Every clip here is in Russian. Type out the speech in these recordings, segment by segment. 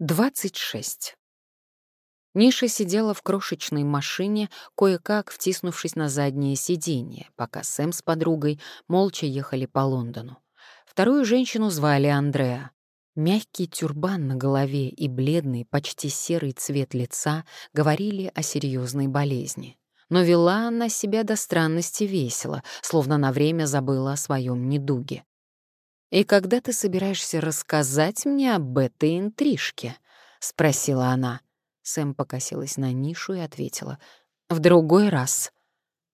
26. Ниша сидела в крошечной машине, кое-как втиснувшись на заднее сиденье, пока Сэм с подругой молча ехали по Лондону. Вторую женщину звали Андреа. Мягкий тюрбан на голове и бледный, почти серый цвет лица говорили о серьезной болезни. Но вела она себя до странности весело, словно на время забыла о своем недуге. «И когда ты собираешься рассказать мне об этой интрижке?» — спросила она. Сэм покосилась на нишу и ответила. «В другой раз».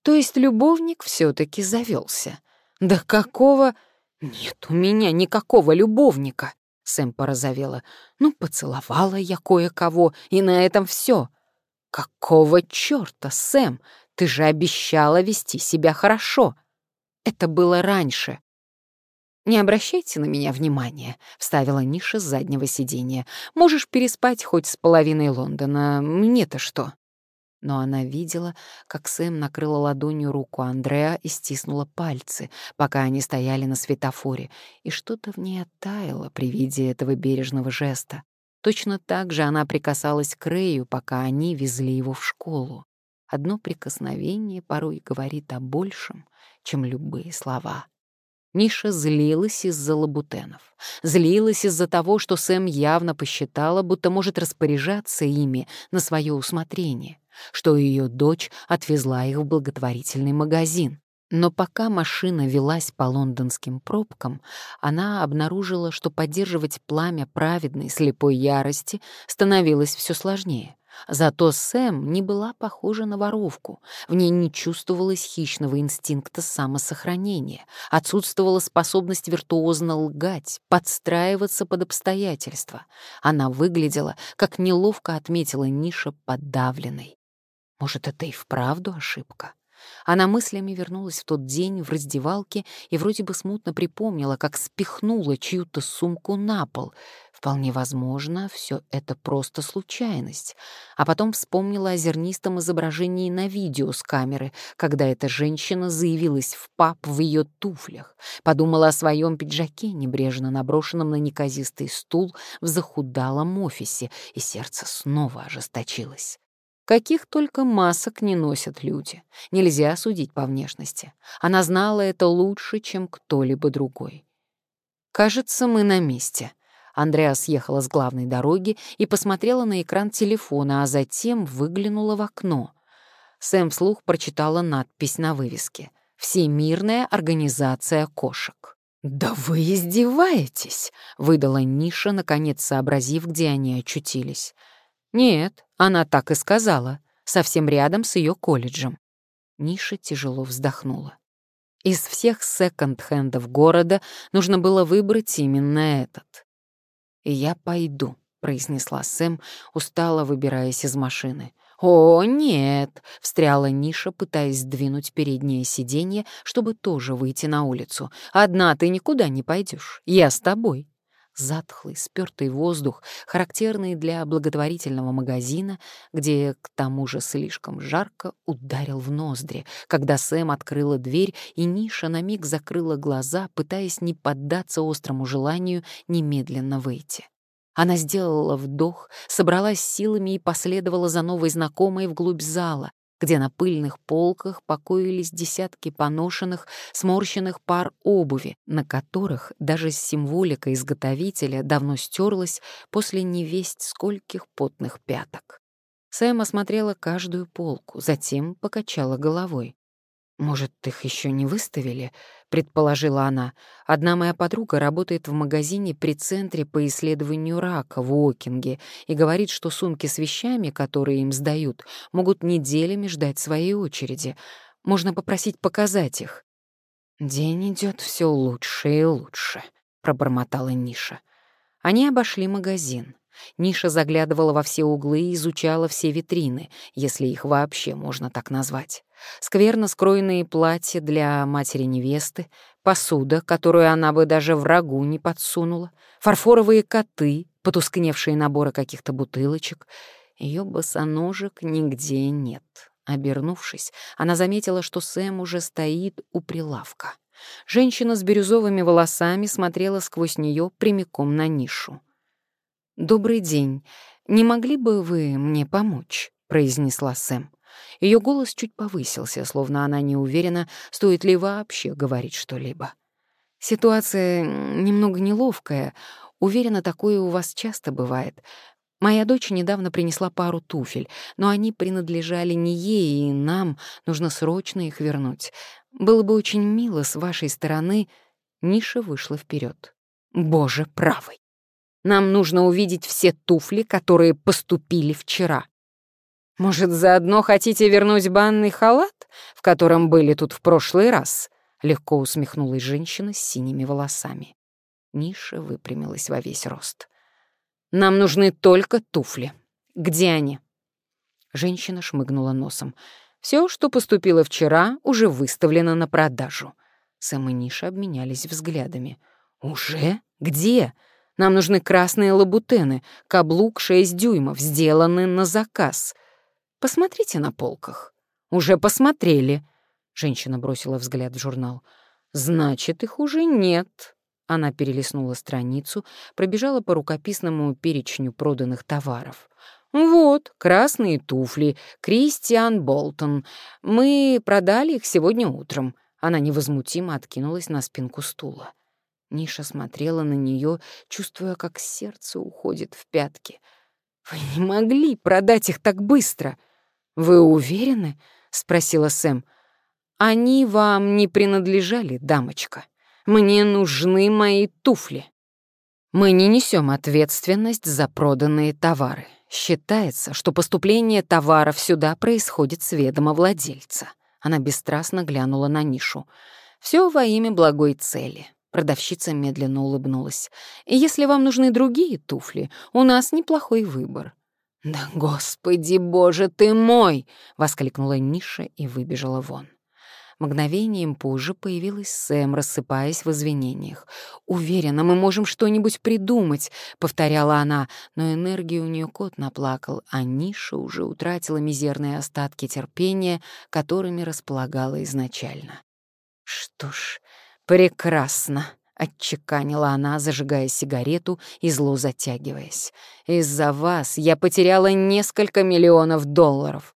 «То есть любовник все таки завелся? Да какого...» «Нет у меня никакого любовника!» Сэм порозовела. «Ну, поцеловала я кое-кого, и на этом все. «Какого чёрта, Сэм? Ты же обещала вести себя хорошо!» «Это было раньше. «Не обращайте на меня внимания», — вставила Ниша с заднего сиденья. «Можешь переспать хоть с половиной Лондона. Мне-то что?» Но она видела, как Сэм накрыла ладонью руку Андреа и стиснула пальцы, пока они стояли на светофоре, и что-то в ней оттаяло при виде этого бережного жеста. Точно так же она прикасалась к Рэю, пока они везли его в школу. Одно прикосновение порой говорит о большем, чем любые слова. Ниша злилась из-за лабутенов. Злилась из-за того, что Сэм явно посчитала, будто может распоряжаться ими на свое усмотрение, что ее дочь отвезла их в благотворительный магазин. Но пока машина велась по лондонским пробкам, она обнаружила, что поддерживать пламя праведной слепой ярости становилось все сложнее. Зато Сэм не была похожа на воровку, в ней не чувствовалось хищного инстинкта самосохранения, отсутствовала способность виртуозно лгать, подстраиваться под обстоятельства. Она выглядела, как неловко отметила Ниша, подавленной. Может, это и вправду ошибка? Она мыслями вернулась в тот день в раздевалке и вроде бы смутно припомнила, как спихнула чью-то сумку на пол. Вполне возможно, все это просто случайность. А потом вспомнила о зернистом изображении на видео с камеры, когда эта женщина заявилась в паб в ее туфлях. Подумала о своем пиджаке, небрежно наброшенном на неказистый стул в захудалом офисе, и сердце снова ожесточилось. Каких только масок не носят люди. Нельзя судить по внешности. Она знала это лучше, чем кто-либо другой. «Кажется, мы на месте». Андреа съехала с главной дороги и посмотрела на экран телефона, а затем выглянула в окно. Сэм вслух прочитала надпись на вывеске «Всемирная организация кошек». «Да вы издеваетесь!» — выдала Ниша, наконец сообразив, где они очутились. «Нет, она так и сказала, совсем рядом с ее колледжем». Ниша тяжело вздохнула. Из всех секонд-хендов города нужно было выбрать именно этот. «Я пойду», — произнесла Сэм, устало выбираясь из машины. «О, нет!» — встряла Ниша, пытаясь сдвинуть переднее сиденье, чтобы тоже выйти на улицу. «Одна ты никуда не пойдешь. Я с тобой». Затхлый, спёртый воздух, характерный для благотворительного магазина, где, к тому же, слишком жарко, ударил в ноздри, когда Сэм открыла дверь, и Ниша на миг закрыла глаза, пытаясь не поддаться острому желанию немедленно выйти. Она сделала вдох, собралась силами и последовала за новой знакомой вглубь зала, где на пыльных полках покоились десятки поношенных, сморщенных пар обуви, на которых даже символика изготовителя давно стерлась после невесть скольких потных пяток. Сэм осмотрела каждую полку, затем покачала головой. «Может, их еще не выставили?» — предположила она. «Одна моя подруга работает в магазине при Центре по исследованию рака в Уокинге и говорит, что сумки с вещами, которые им сдают, могут неделями ждать своей очереди. Можно попросить показать их». «День идет все лучше и лучше», — пробормотала Ниша. Они обошли магазин. Ниша заглядывала во все углы и изучала все витрины, если их вообще можно так назвать. Скверно скроенные платья для матери-невесты, посуда, которую она бы даже врагу не подсунула, фарфоровые коты, потускневшие наборы каких-то бутылочек. Ее босоножек нигде нет. Обернувшись, она заметила, что Сэм уже стоит у прилавка. Женщина с бирюзовыми волосами смотрела сквозь нее прямиком на нишу. «Добрый день. Не могли бы вы мне помочь?» — произнесла Сэм. Ее голос чуть повысился, словно она не уверена, стоит ли вообще говорить что-либо. «Ситуация немного неловкая. Уверена, такое у вас часто бывает. Моя дочь недавно принесла пару туфель, но они принадлежали не ей, и нам нужно срочно их вернуть. Было бы очень мило с вашей стороны...» Ниша вышла вперед. «Боже правый! Нам нужно увидеть все туфли, которые поступили вчера. Может, заодно хотите вернуть банный халат, в котором были тут в прошлый раз?» Легко усмехнулась женщина с синими волосами. Ниша выпрямилась во весь рост. «Нам нужны только туфли. Где они?» Женщина шмыгнула носом. Все, что поступило вчера, уже выставлено на продажу. Сэм и Ниша обменялись взглядами. «Уже? Где? Нам нужны красные лабутены, каблук 6 дюймов, сделаны на заказ. Посмотрите на полках». «Уже посмотрели», — женщина бросила взгляд в журнал. «Значит, их уже нет». Она перелистнула страницу, пробежала по рукописному перечню проданных товаров. «Вот, красные туфли, Кристиан Болтон. Мы продали их сегодня утром». Она невозмутимо откинулась на спинку стула. Ниша смотрела на нее, чувствуя, как сердце уходит в пятки. «Вы не могли продать их так быстро!» «Вы уверены?» — спросила Сэм. «Они вам не принадлежали, дамочка. Мне нужны мои туфли. Мы не несем ответственность за проданные товары. Считается, что поступление товаров сюда происходит с ведома владельца. Она бесстрастно глянула на нишу. Все во имя благой цели. Продавщица медленно улыбнулась. «Если вам нужны другие туфли, у нас неплохой выбор». «Да, господи, боже ты мой!» — воскликнула Ниша и выбежала вон. Мгновением позже появилась Сэм, рассыпаясь в извинениях. «Уверена, мы можем что-нибудь придумать», — повторяла она, но энергии у нее кот наплакал, а Ниша уже утратила мизерные остатки терпения, которыми располагала изначально. «Что ж, прекрасно», — отчеканила она, зажигая сигарету и зло затягиваясь. «Из-за вас я потеряла несколько миллионов долларов».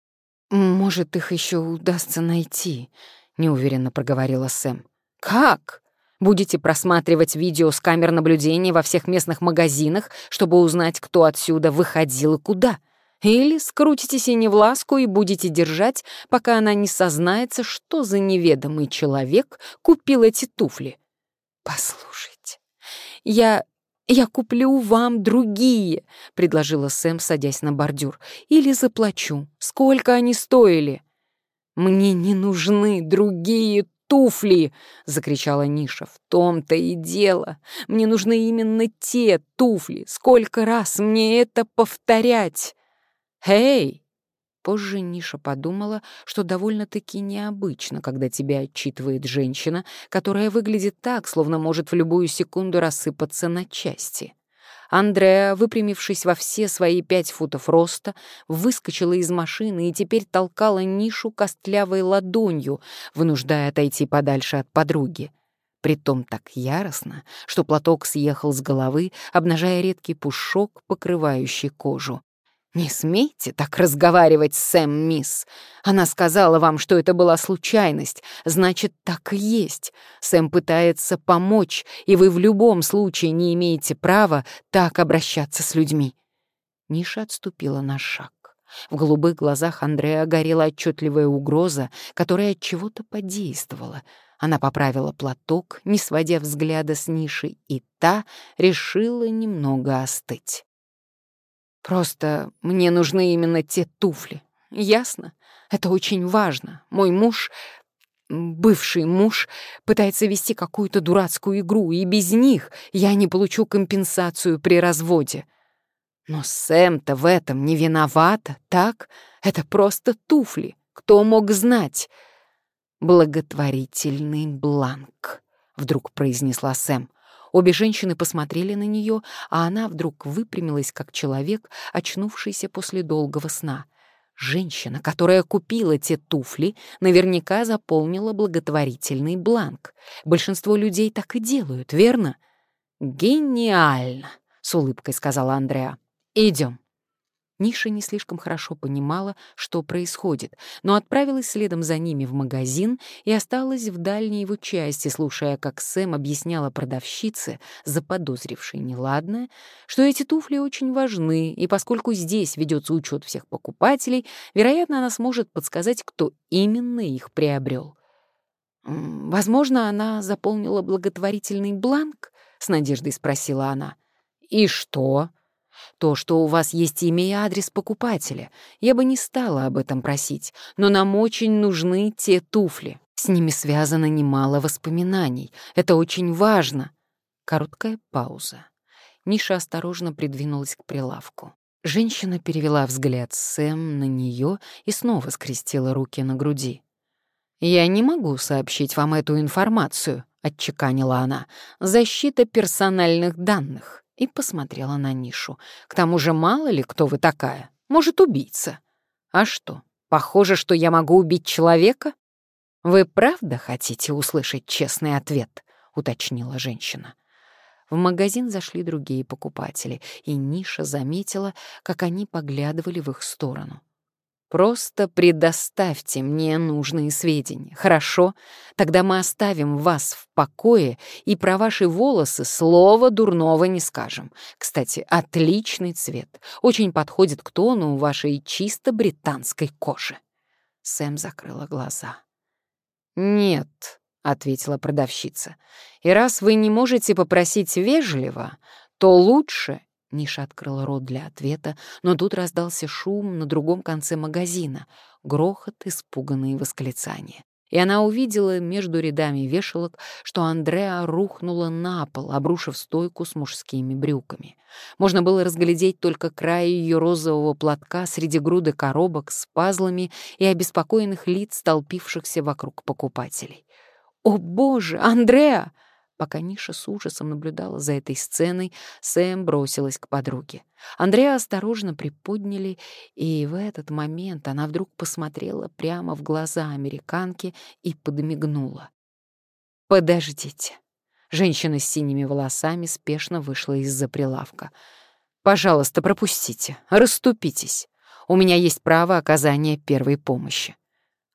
«Может, их еще удастся найти», — неуверенно проговорила Сэм. «Как? Будете просматривать видео с камер наблюдения во всех местных магазинах, чтобы узнать, кто отсюда выходил и куда? Или скрутите синевласку и будете держать, пока она не сознается, что за неведомый человек купил эти туфли? Послушайте, я... «Я куплю вам другие», — предложила Сэм, садясь на бордюр. «Или заплачу. Сколько они стоили?» «Мне не нужны другие туфли!» — закричала Ниша. «В том-то и дело. Мне нужны именно те туфли. Сколько раз мне это повторять?» «Эй!» Позже Ниша подумала, что довольно-таки необычно, когда тебя отчитывает женщина, которая выглядит так, словно может в любую секунду рассыпаться на части. Андреа, выпрямившись во все свои пять футов роста, выскочила из машины и теперь толкала нишу костлявой ладонью, вынуждая отойти подальше от подруги. Притом так яростно, что платок съехал с головы, обнажая редкий пушок, покрывающий кожу. «Не смейте так разговаривать с Сэм, мисс. Она сказала вам, что это была случайность. Значит, так и есть. Сэм пытается помочь, и вы в любом случае не имеете права так обращаться с людьми». Ниша отступила на шаг. В голубых глазах Андрея горела отчетливая угроза, которая от чего-то подействовала. Она поправила платок, не сводя взгляда с Ниши, и та решила немного остыть. Просто мне нужны именно те туфли. Ясно? Это очень важно. Мой муж, бывший муж, пытается вести какую-то дурацкую игру, и без них я не получу компенсацию при разводе. Но Сэм-то в этом не виновата, так? Это просто туфли. Кто мог знать? Благотворительный бланк, вдруг произнесла Сэм. Обе женщины посмотрели на нее, а она вдруг выпрямилась, как человек, очнувшийся после долгого сна. Женщина, которая купила те туфли, наверняка заполнила благотворительный бланк. Большинство людей так и делают, верно? Гениально! с улыбкой сказала Андреа. Идем. Ниша не слишком хорошо понимала, что происходит, но отправилась следом за ними в магазин и осталась в дальней его части, слушая, как Сэм объясняла продавщице, заподозрившей неладное, что эти туфли очень важны, и поскольку здесь ведется учет всех покупателей, вероятно, она сможет подсказать, кто именно их приобрел. «Возможно, она заполнила благотворительный бланк?» — с надеждой спросила она. «И что?» То, что у вас есть имя и адрес покупателя. Я бы не стала об этом просить, но нам очень нужны те туфли. С ними связано немало воспоминаний. Это очень важно. Короткая пауза. Ниша осторожно придвинулась к прилавку. Женщина перевела взгляд Сэм на нее и снова скрестила руки на груди. «Я не могу сообщить вам эту информацию», — отчеканила она. «Защита персональных данных» и посмотрела на нишу. «К тому же мало ли, кто вы такая. Может, убийца. А что, похоже, что я могу убить человека?» «Вы правда хотите услышать честный ответ?» — уточнила женщина. В магазин зашли другие покупатели, и Ниша заметила, как они поглядывали в их сторону. Просто предоставьте мне нужные сведения, хорошо? Тогда мы оставим вас в покое и про ваши волосы слова дурного не скажем. Кстати, отличный цвет, очень подходит к тону вашей чисто британской кожи». Сэм закрыла глаза. «Нет», — ответила продавщица, — «и раз вы не можете попросить вежливо, то лучше Ниша открыла рот для ответа, но тут раздался шум на другом конце магазина, грохот, испуганные восклицания. И она увидела между рядами вешалок, что Андреа рухнула на пол, обрушив стойку с мужскими брюками. Можно было разглядеть только край ее розового платка среди груды коробок с пазлами и обеспокоенных лиц, столпившихся вокруг покупателей. «О, боже, Андреа!» Пока Ниша с ужасом наблюдала за этой сценой, Сэм бросилась к подруге. Андрея осторожно приподняли, и в этот момент она вдруг посмотрела прямо в глаза американки и подмигнула. «Подождите». Женщина с синими волосами спешно вышла из-за прилавка. «Пожалуйста, пропустите, расступитесь. У меня есть право оказания первой помощи».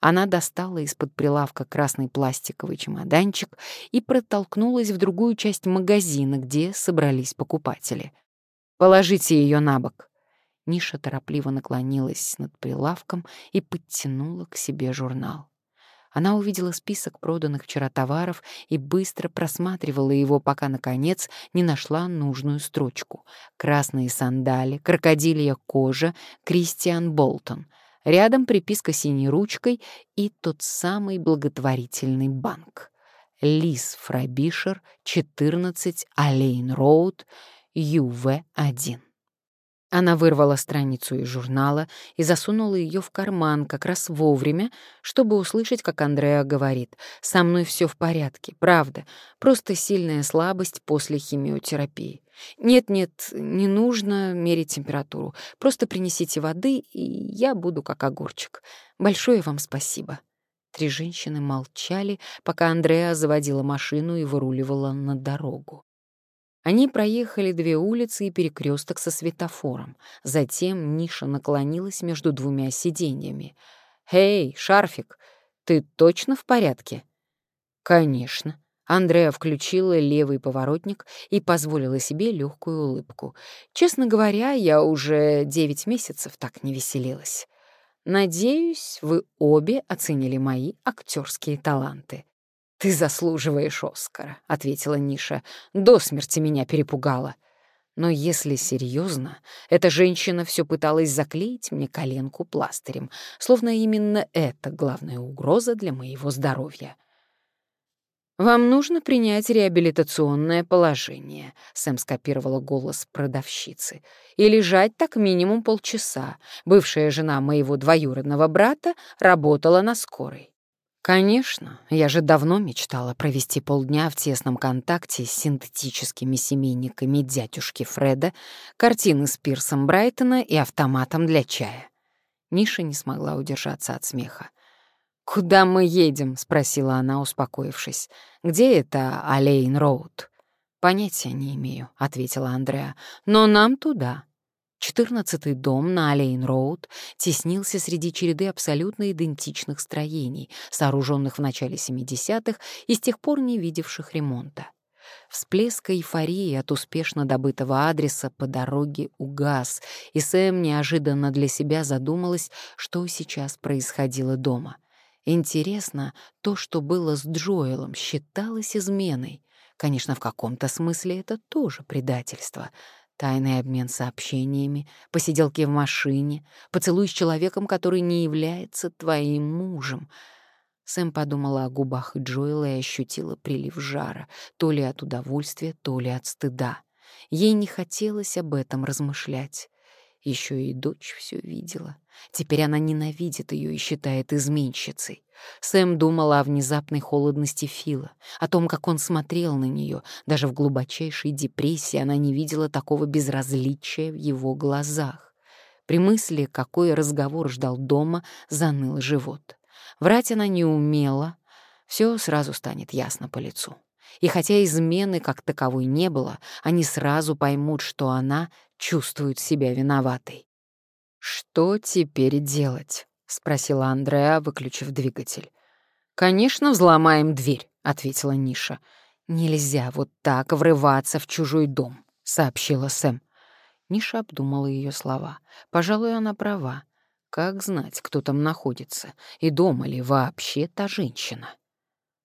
Она достала из-под прилавка красный пластиковый чемоданчик и протолкнулась в другую часть магазина, где собрались покупатели. «Положите ее на бок». Ниша торопливо наклонилась над прилавком и подтянула к себе журнал. Она увидела список проданных вчера товаров и быстро просматривала его, пока, наконец, не нашла нужную строчку. Красные сандали, крокодилья кожа, Кристиан Болтон — Рядом приписка синей ручкой и тот самый благотворительный банк. Лис Фрабишер, 14, Алейн Роуд, ЮВ-1. Она вырвала страницу из журнала и засунула ее в карман как раз вовремя, чтобы услышать, как Андреа говорит. «Со мной все в порядке, правда. Просто сильная слабость после химиотерапии. Нет-нет, не нужно мерить температуру. Просто принесите воды, и я буду как огурчик. Большое вам спасибо». Три женщины молчали, пока Андреа заводила машину и выруливала на дорогу. Они проехали две улицы и перекресток со светофором. Затем Ниша наклонилась между двумя сиденьями. «Эй, Шарфик, ты точно в порядке?» «Конечно». Андреа включила левый поворотник и позволила себе легкую улыбку. «Честно говоря, я уже девять месяцев так не веселилась. Надеюсь, вы обе оценили мои актерские таланты». «Ты заслуживаешь Оскара», — ответила Ниша. «До смерти меня перепугала». Но если серьезно, эта женщина все пыталась заклеить мне коленку пластырем, словно именно это главная угроза для моего здоровья. «Вам нужно принять реабилитационное положение», — Сэм скопировала голос продавщицы, «и лежать так минимум полчаса. Бывшая жена моего двоюродного брата работала на скорой. Конечно, я же давно мечтала провести полдня в тесном контакте с синтетическими семейниками дядюшки Фреда, картины с Пирсом Брайтона и автоматом для чая. Ниша не смогла удержаться от смеха. «Куда мы едем?» — спросила она, успокоившись. «Где это Алейн-Роуд?» «Понятия не имею», — ответила Андреа. «Но нам туда». Четырнадцатый дом на Алейн-Роуд теснился среди череды абсолютно идентичных строений, сооруженных в начале 70-х и с тех пор не видевших ремонта. Всплеск эйфории от успешно добытого адреса по дороге угас, и Сэм неожиданно для себя задумалась, что сейчас происходило дома. Интересно, то, что было с Джоэлом, считалось изменой. Конечно, в каком-то смысле это тоже предательство. Тайный обмен сообщениями, посиделки в машине, поцелуй с человеком, который не является твоим мужем — Сэм подумала о губах Джоэла и ощутила прилив жара, то ли от удовольствия, то ли от стыда. Ей не хотелось об этом размышлять. Еще и дочь все видела. Теперь она ненавидит ее и считает изменщицей. Сэм думала о внезапной холодности Фила, о том, как он смотрел на нее. Даже в глубочайшей депрессии она не видела такого безразличия в его глазах. При мысли, какой разговор ждал дома, заныл живот. Врать она не умела, все сразу станет ясно по лицу. И хотя измены как таковой не было, они сразу поймут, что она чувствует себя виноватой. «Что теперь делать?» — спросила Андреа, выключив двигатель. «Конечно, взломаем дверь», — ответила Ниша. «Нельзя вот так врываться в чужой дом», — сообщила Сэм. Ниша обдумала ее слова. Пожалуй, она права. Как знать, кто там находится, и дома ли вообще та женщина?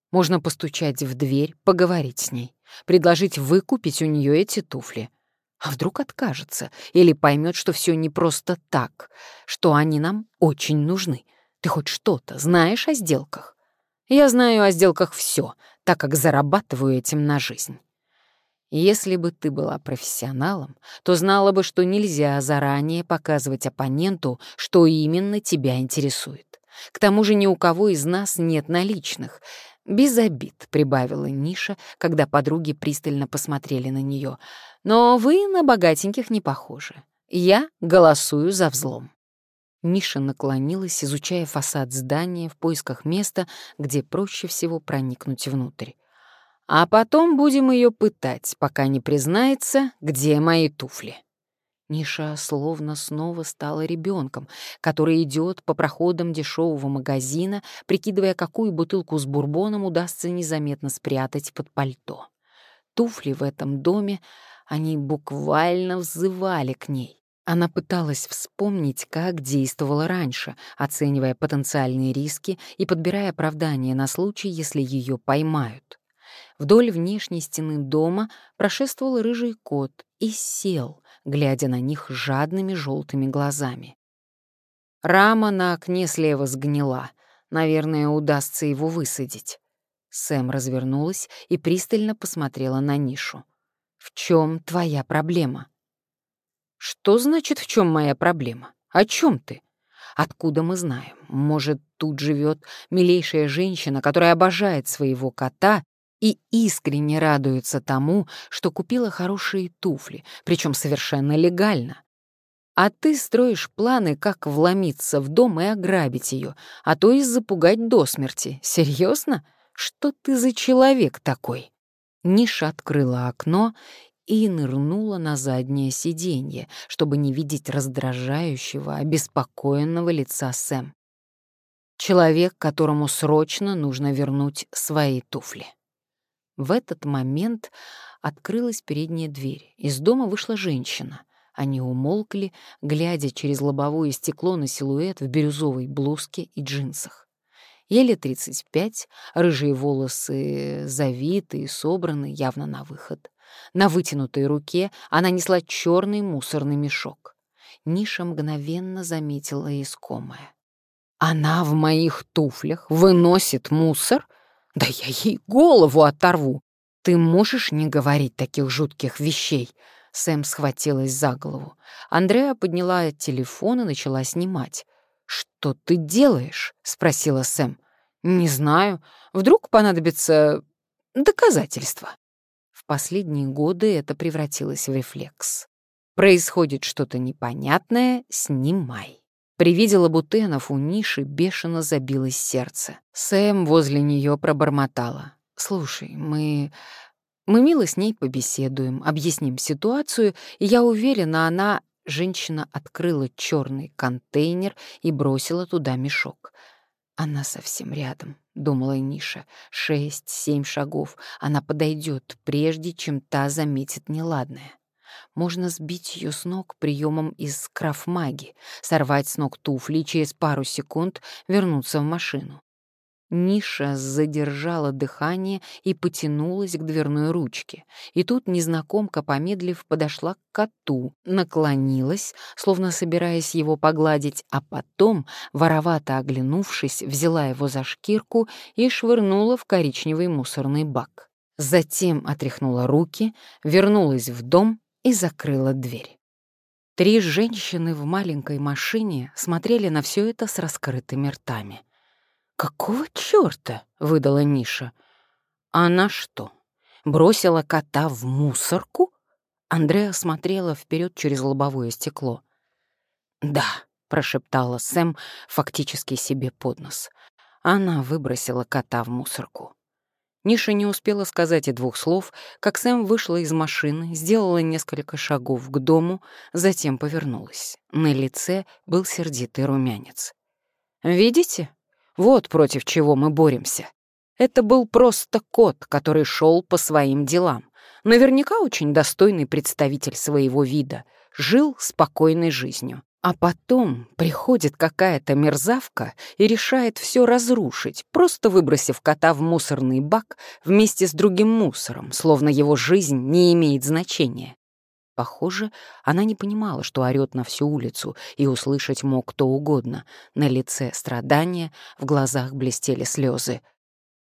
Можно постучать в дверь, поговорить с ней, предложить выкупить у нее эти туфли. А вдруг откажется или поймет, что все не просто так, что они нам очень нужны. Ты хоть что-то знаешь о сделках? Я знаю о сделках все, так как зарабатываю этим на жизнь. Если бы ты была профессионалом, то знала бы, что нельзя заранее показывать оппоненту, что именно тебя интересует. К тому же ни у кого из нас нет наличных. Без обид, прибавила Ниша, когда подруги пристально посмотрели на нее. Но вы на богатеньких не похожи. Я голосую за взлом. Ниша наклонилась, изучая фасад здания в поисках места, где проще всего проникнуть внутрь. А потом будем ее пытать, пока не признается, где мои туфли. Ниша словно снова стала ребенком, который идет по проходам дешевого магазина, прикидывая, какую бутылку с бурбоном удастся незаметно спрятать под пальто. Туфли в этом доме, они буквально взывали к ней. Она пыталась вспомнить, как действовала раньше, оценивая потенциальные риски и подбирая оправдания на случай, если ее поймают. Вдоль внешней стены дома прошествовал рыжий кот и сел, глядя на них жадными желтыми глазами. Рама на окне слева сгнила. Наверное, удастся его высадить. Сэм развернулась и пристально посмотрела на нишу. «В чем твоя проблема?» «Что значит, в чем моя проблема? О чем ты?» Откуда мы знаем? Может, тут живет милейшая женщина, которая обожает своего кота и искренне радуется тому, что купила хорошие туфли, причем совершенно легально. А ты строишь планы, как вломиться в дом и ограбить ее, а то и запугать до смерти. Серьезно? Что ты за человек такой? Ниша открыла окно и нырнула на заднее сиденье, чтобы не видеть раздражающего, обеспокоенного лица Сэм. Человек, которому срочно нужно вернуть свои туфли. В этот момент открылась передняя дверь. Из дома вышла женщина. Они умолкли, глядя через лобовое стекло на силуэт в бирюзовой блузке и джинсах. Еле 35, рыжие волосы завиты и собраны явно на выход. На вытянутой руке она несла черный мусорный мешок. Ниша мгновенно заметила искомое. «Она в моих туфлях выносит мусор?» Да я ей голову оторву. Ты можешь не говорить таких жутких вещей? Сэм схватилась за голову. Андреа подняла телефон и начала снимать. «Что ты делаешь?» — спросила Сэм. «Не знаю. Вдруг понадобится доказательства». В последние годы это превратилось в рефлекс. Происходит что-то непонятное — снимай. При виде лабутенов у Ниши бешено забилось сердце. Сэм возле нее пробормотала. «Слушай, мы... Мы мило с ней побеседуем, объясним ситуацию, и я уверена, она... Женщина открыла черный контейнер и бросила туда мешок. Она совсем рядом, думала Ниша. Шесть-семь шагов. Она подойдет, прежде чем та заметит неладное. Можно сбить ее с ног приемом из крафмаги, сорвать с ног туфли и через пару секунд вернуться в машину. Ниша задержала дыхание и потянулась к дверной ручке. И тут незнакомка, помедлив, подошла к коту, наклонилась, словно собираясь его погладить, а потом, воровато оглянувшись, взяла его за шкирку и швырнула в коричневый мусорный бак. Затем отряхнула руки, вернулась в дом и закрыла дверь. Три женщины в маленькой машине смотрели на все это с раскрытыми ртами. «Какого чёрта?» — выдала Ниша. «Она что, бросила кота в мусорку?» Андреа смотрела вперед через лобовое стекло. «Да», — прошептала Сэм фактически себе под нос. Она выбросила кота в мусорку. Ниша не успела сказать и двух слов, как Сэм вышла из машины, сделала несколько шагов к дому, затем повернулась. На лице был сердитый румянец. «Видите?» Вот против чего мы боремся. Это был просто кот, который шел по своим делам. Наверняка очень достойный представитель своего вида. Жил спокойной жизнью. А потом приходит какая-то мерзавка и решает все разрушить, просто выбросив кота в мусорный бак вместе с другим мусором, словно его жизнь не имеет значения. Похоже, она не понимала, что орёт на всю улицу, и услышать мог кто угодно. На лице страдания, в глазах блестели слезы.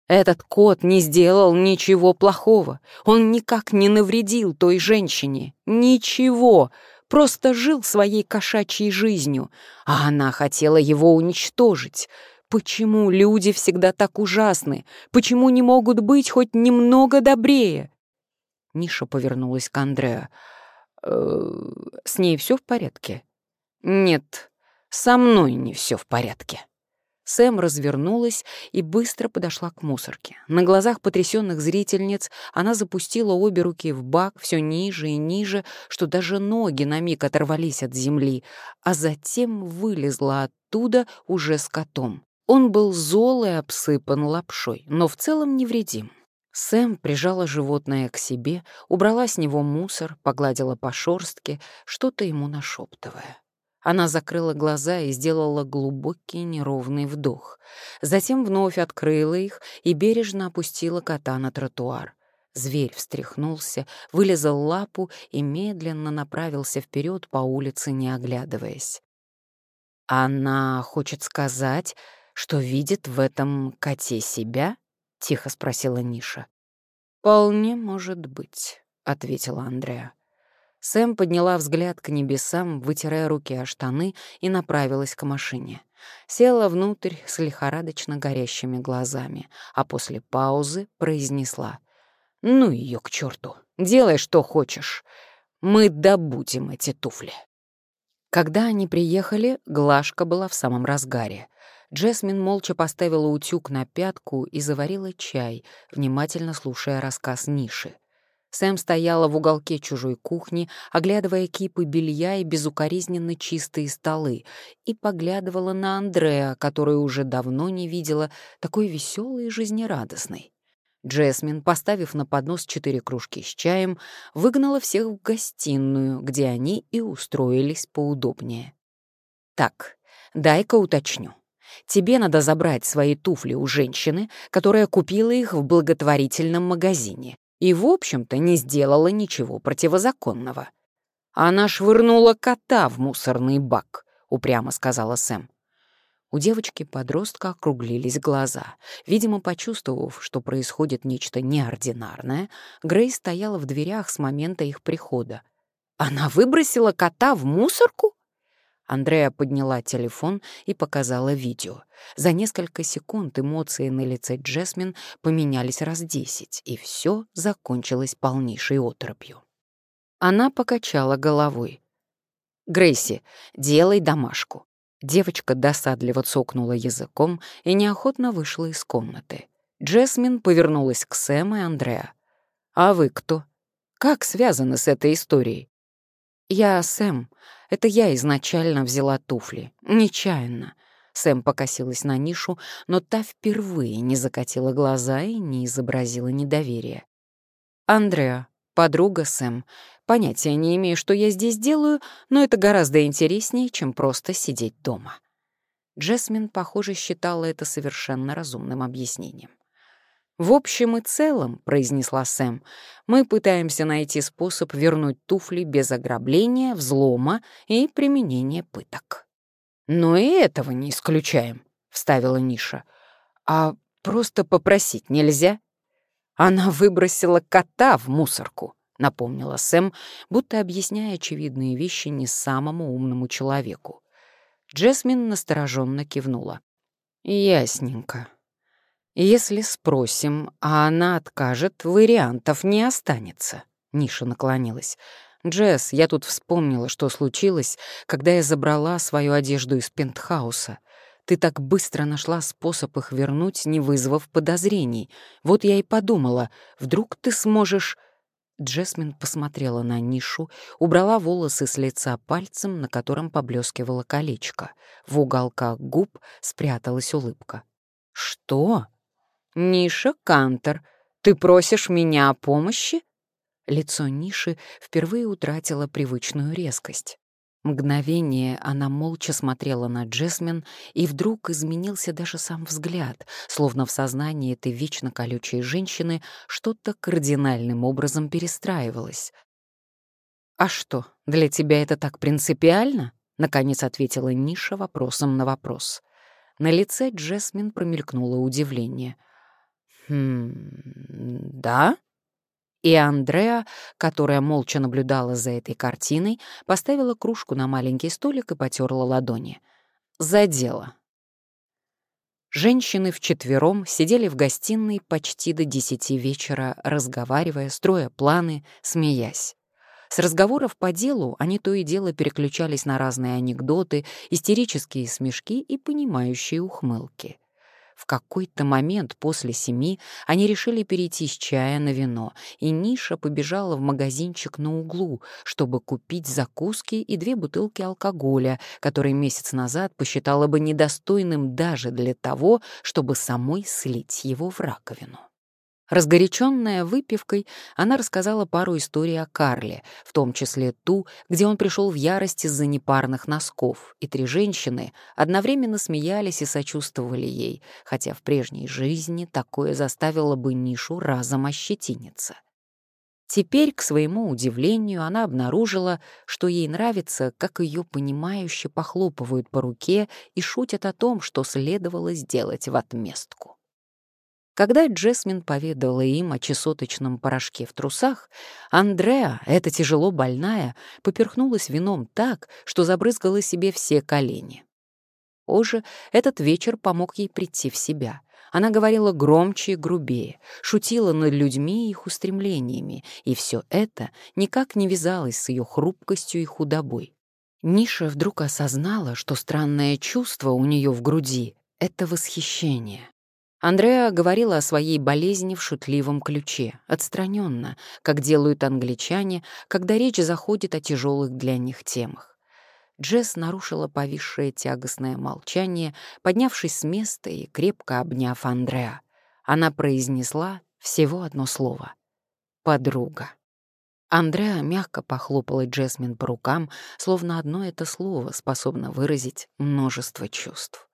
Этот кот не сделал ничего плохого. Он никак не навредил той женщине. Ничего. Просто жил своей кошачьей жизнью. А она хотела его уничтожить. Почему люди всегда так ужасны? Почему не могут быть хоть немного добрее? Ниша повернулась к Андреа. Э, с ней все в порядке? Нет, со мной не все в порядке. Сэм развернулась и быстро подошла к мусорке. На глазах потрясенных зрительниц она запустила обе руки в бак все ниже и ниже, что даже ноги на миг оторвались от земли, а затем вылезла оттуда уже с котом. Он был зол и обсыпан лапшой, но в целом невредим. Сэм прижала животное к себе, убрала с него мусор, погладила по шорстке, что-то ему нашептывая. Она закрыла глаза и сделала глубокий неровный вдох. Затем вновь открыла их и бережно опустила кота на тротуар. Зверь встряхнулся, вылезал лапу и медленно направился вперед по улице, не оглядываясь. «Она хочет сказать, что видит в этом коте себя?» — тихо спросила Ниша. «Вполне может быть», — ответила Андреа. Сэм подняла взгляд к небесам, вытирая руки о штаны, и направилась к машине. Села внутрь с лихорадочно горящими глазами, а после паузы произнесла. «Ну ее к черту! Делай, что хочешь! Мы добудем эти туфли!» Когда они приехали, Глашка была в самом разгаре. Джесмин молча поставила утюг на пятку и заварила чай, внимательно слушая рассказ Ниши. Сэм стояла в уголке чужой кухни, оглядывая кипы белья и безукоризненно чистые столы, и поглядывала на Андреа, который уже давно не видела, такой веселый и жизнерадостный. Джесмин, поставив на поднос четыре кружки с чаем, выгнала всех в гостиную, где они и устроились поудобнее. «Так, дай-ка уточню. Тебе надо забрать свои туфли у женщины, которая купила их в благотворительном магазине и, в общем-то, не сделала ничего противозаконного. Она швырнула кота в мусорный бак, упрямо сказала Сэм. У девочки-подростка округлились глаза. Видимо, почувствовав, что происходит нечто неординарное, Грей стояла в дверях с момента их прихода. «Она выбросила кота в мусорку?» Андрея подняла телефон и показала видео. За несколько секунд эмоции на лице Джесмин поменялись раз десять, и все закончилось полнейшей отропью. Она покачала головой. «Грейси, делай домашку». Девочка досадливо цокнула языком и неохотно вышла из комнаты. Джесмин повернулась к Сэм и Андреа. «А вы кто? Как связаны с этой историей?» «Я Сэм. Это я изначально взяла туфли. Нечаянно». Сэм покосилась на нишу, но та впервые не закатила глаза и не изобразила недоверия. «Андреа, подруга Сэм. Понятия не имею, что я здесь делаю, но это гораздо интереснее, чем просто сидеть дома». Джесмин, похоже, считала это совершенно разумным объяснением. «В общем и целом», — произнесла Сэм, — «мы пытаемся найти способ вернуть туфли без ограбления, взлома и применения пыток». «Но и этого не исключаем», — вставила Ниша. «А просто попросить нельзя?» «Она выбросила кота в мусорку», — напомнила Сэм, будто объясняя очевидные вещи не самому умному человеку. Джесмин настороженно кивнула. «Ясненько. Если спросим, а она откажет, вариантов не останется». Ниша наклонилась. «Джесс, я тут вспомнила, что случилось, когда я забрала свою одежду из пентхауса. Ты так быстро нашла способ их вернуть, не вызвав подозрений. Вот я и подумала, вдруг ты сможешь...» Джесмин посмотрела на нишу, убрала волосы с лица пальцем, на котором поблескивало колечко. В уголках губ спряталась улыбка. «Что?» «Ниша Кантер, ты просишь меня о помощи?» Лицо Ниши впервые утратило привычную резкость. Мгновение она молча смотрела на Джесмин, и вдруг изменился даже сам взгляд, словно в сознании этой вечно колючей женщины что-то кардинальным образом перестраивалось. «А что, для тебя это так принципиально?» — наконец ответила Ниша вопросом на вопрос. На лице Джесмин промелькнуло удивление. «Хм... да?» И Андреа, которая молча наблюдала за этой картиной, поставила кружку на маленький столик и потерла ладони. «За дело». Женщины вчетвером сидели в гостиной почти до десяти вечера, разговаривая, строя планы, смеясь. С разговоров по делу они то и дело переключались на разные анекдоты, истерические смешки и понимающие ухмылки. В какой-то момент после семи они решили перейти с чая на вино, и Ниша побежала в магазинчик на углу, чтобы купить закуски и две бутылки алкоголя, которые месяц назад посчитала бы недостойным даже для того, чтобы самой слить его в раковину. Разгоряченная выпивкой, она рассказала пару историй о Карле, в том числе ту, где он пришел в ярость из-за непарных носков, и три женщины одновременно смеялись и сочувствовали ей, хотя в прежней жизни такое заставило бы Нишу разом ощетиниться. Теперь, к своему удивлению, она обнаружила, что ей нравится, как ее понимающе похлопывают по руке и шутят о том, что следовало сделать в отместку. Когда Джесмин поведала им о чесоточном порошке в трусах, Андреа, эта тяжело больная, поперхнулась вином так, что забрызгала себе все колени. Позже этот вечер помог ей прийти в себя. Она говорила громче и грубее, шутила над людьми и их устремлениями, и все это никак не вязалось с ее хрупкостью и худобой. Ниша вдруг осознала, что странное чувство у нее в груди — это восхищение. Андреа говорила о своей болезни в шутливом ключе, отстраненно, как делают англичане, когда речь заходит о тяжелых для них темах. Джесс нарушила повисшее тягостное молчание, поднявшись с места и крепко обняв Андреа. Она произнесла всего одно слово — «подруга». Андреа мягко похлопала Джесмин по рукам, словно одно это слово способно выразить множество чувств.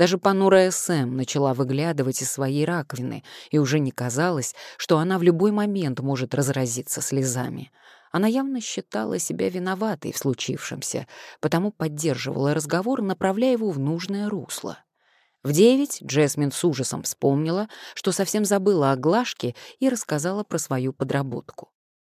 Даже понурая Сэм начала выглядывать из своей раковины, и уже не казалось, что она в любой момент может разразиться слезами. Она явно считала себя виноватой в случившемся, потому поддерживала разговор, направляя его в нужное русло. В девять Джесмин с ужасом вспомнила, что совсем забыла о Глашке и рассказала про свою подработку.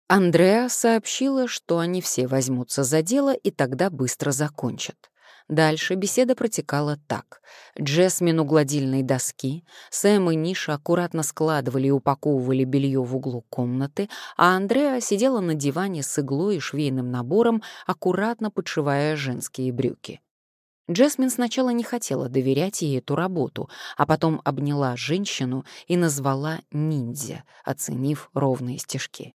Андреа сообщила, что они все возьмутся за дело и тогда быстро закончат. Дальше беседа протекала так. Джесмин у гладильной доски, Сэм и Ниша аккуратно складывали и упаковывали белье в углу комнаты, а Андреа сидела на диване с иглой и швейным набором, аккуратно подшивая женские брюки. Джесмин сначала не хотела доверять ей эту работу, а потом обняла женщину и назвала ниндзя, оценив ровные стежки.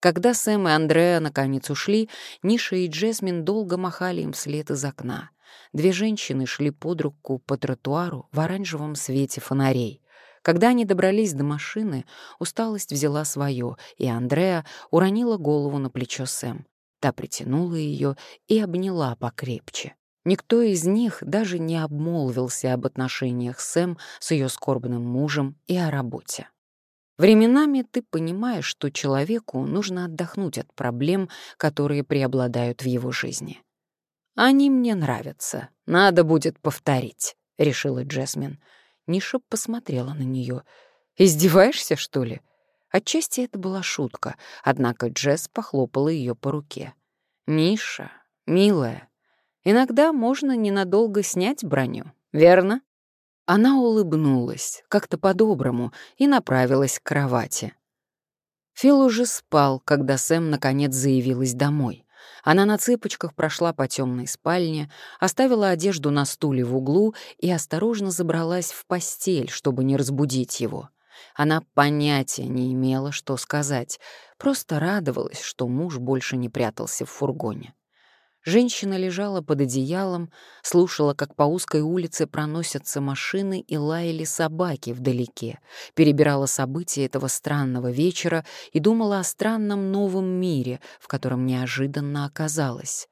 Когда Сэм и Андреа наконец ушли, Ниша и Джесмин долго махали им вслед из окна. Две женщины шли под руку по тротуару в оранжевом свете фонарей. Когда они добрались до машины, усталость взяла свое, и Андреа уронила голову на плечо Сэм. Та притянула ее и обняла покрепче. Никто из них даже не обмолвился об отношениях Сэм с ее скорбным мужем и о работе. Временами ты понимаешь, что человеку нужно отдохнуть от проблем, которые преобладают в его жизни. «Они мне нравятся. Надо будет повторить», — решила Джесмин. Ниша посмотрела на нее. «Издеваешься, что ли?» Отчасти это была шутка, однако Джесс похлопала ее по руке. «Ниша, милая, иногда можно ненадолго снять броню, верно?» Она улыбнулась, как-то по-доброму, и направилась к кровати. Фил уже спал, когда Сэм наконец заявилась домой. Она на цыпочках прошла по темной спальне, оставила одежду на стуле в углу и осторожно забралась в постель, чтобы не разбудить его. Она понятия не имела, что сказать, просто радовалась, что муж больше не прятался в фургоне. Женщина лежала под одеялом, слушала, как по узкой улице проносятся машины и лаяли собаки вдалеке, перебирала события этого странного вечера и думала о странном новом мире, в котором неожиданно оказалась.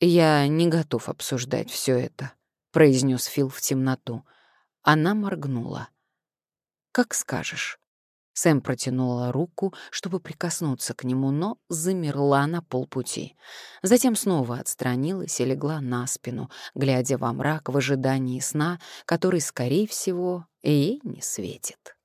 «Я не готов обсуждать все это», — произнес Фил в темноту. Она моргнула. «Как скажешь». Сэм протянула руку, чтобы прикоснуться к нему, но замерла на полпути. Затем снова отстранилась и легла на спину, глядя во мрак в ожидании сна, который, скорее всего, ей не светит.